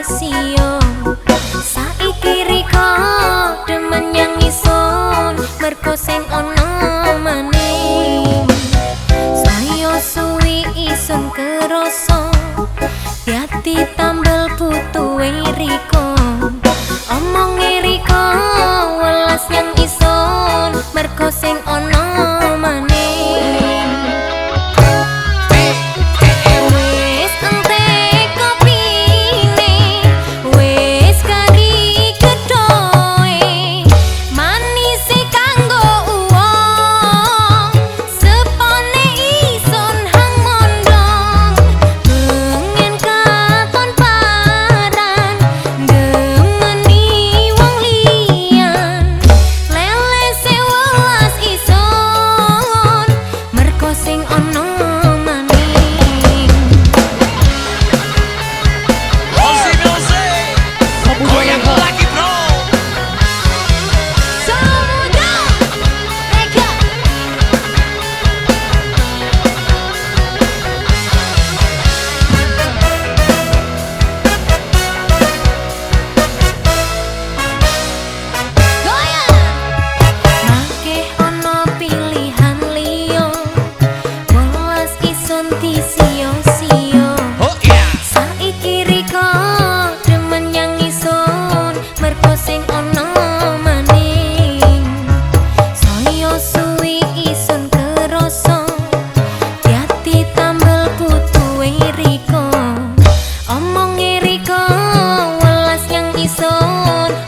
sio saiki riko demen yang ison merko sing ono mene sayo suwi ison keroso yati tam Like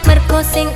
merko sing